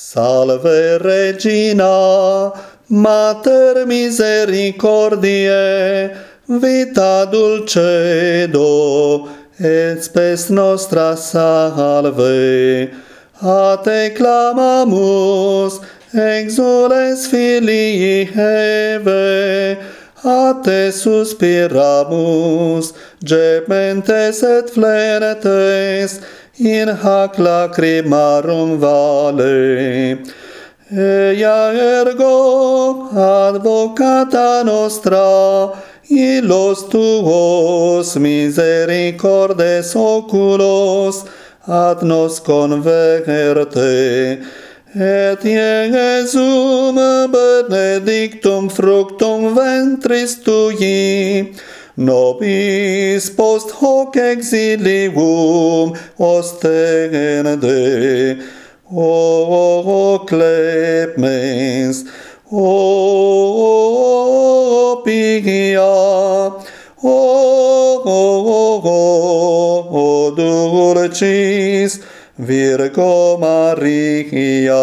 Salve Regina, Mater misericordiae, vita dulcedo, et spes nostra salve. A te clamamus, exules filii Heve, a te suspiramus, gementes et flertes, in hac lacrimarum vale. Ea ergo advocata nostra, illos tuos misericordes oculos, ad nos converte, et Iesum benedictum fructum ventris tui, nobis post hoc exilium ostende, o clemens, o pigia, o, o, dulcis, Virgo Maria.